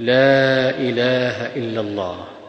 لا إله إلا الله.